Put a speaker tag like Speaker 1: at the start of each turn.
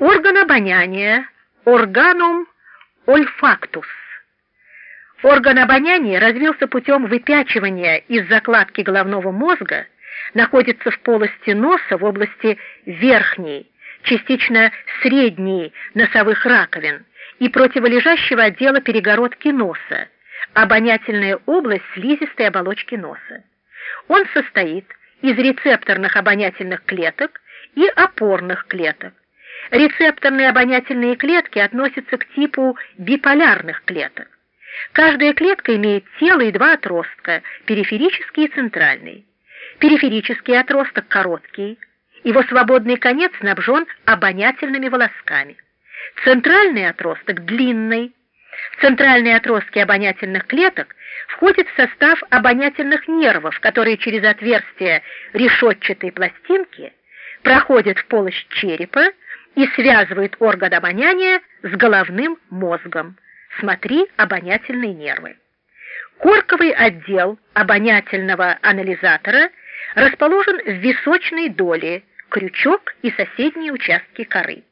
Speaker 1: Орган обоняния, органум ольфактус. Орган обоняния развился путем выпячивания из закладки головного мозга, находится в полости носа в области верхней, частично средней носовых раковин и противолежащего отдела перегородки носа, обонятельная область слизистой оболочки носа. Он состоит из рецепторных обонятельных клеток и опорных клеток. Рецепторные обонятельные клетки относятся к типу биполярных клеток. Каждая клетка имеет тело и два отростка, периферический и центральный. Периферический отросток короткий, его свободный конец снабжен обонятельными волосками. Центральный отросток длинный. Центральные отростки обонятельных клеток входит в состав обонятельных нервов, которые через отверстие решетчатой пластинки проходят в полость черепа и связывает орган обоняния с головным мозгом. Смотри обонятельные нервы. Корковый отдел обонятельного анализатора расположен в височной доле, крючок и соседние участки коры.